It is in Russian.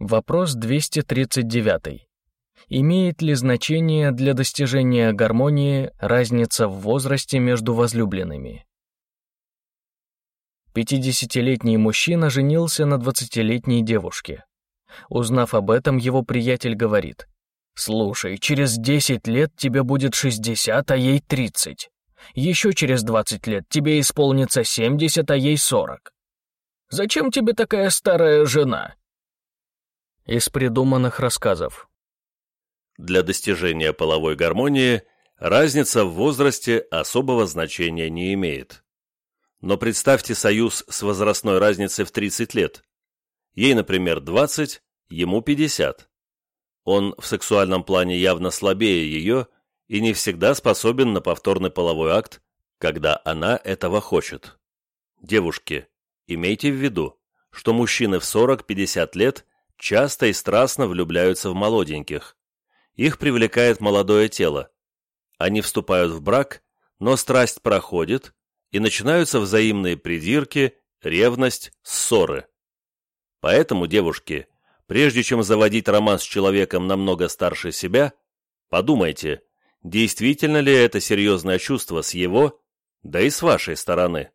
Вопрос 239. Имеет ли значение для достижения гармонии разница в возрасте между возлюбленными? 50-летний мужчина женился на 20-летней девушке. Узнав об этом, его приятель говорит, «Слушай, через 10 лет тебе будет 60, а ей 30. Еще через 20 лет тебе исполнится 70, а ей 40. Зачем тебе такая старая жена?» Из придуманных рассказов. Для достижения половой гармонии разница в возрасте особого значения не имеет. Но представьте союз с возрастной разницей в 30 лет. Ей, например, 20, ему 50. Он в сексуальном плане явно слабее ее и не всегда способен на повторный половой акт, когда она этого хочет. Девушки, имейте в виду, что мужчины в 40-50 лет часто и страстно влюбляются в молоденьких. Их привлекает молодое тело. Они вступают в брак, но страсть проходит, и начинаются взаимные придирки, ревность, ссоры. Поэтому, девушки, прежде чем заводить роман с человеком намного старше себя, подумайте, действительно ли это серьезное чувство с его, да и с вашей стороны.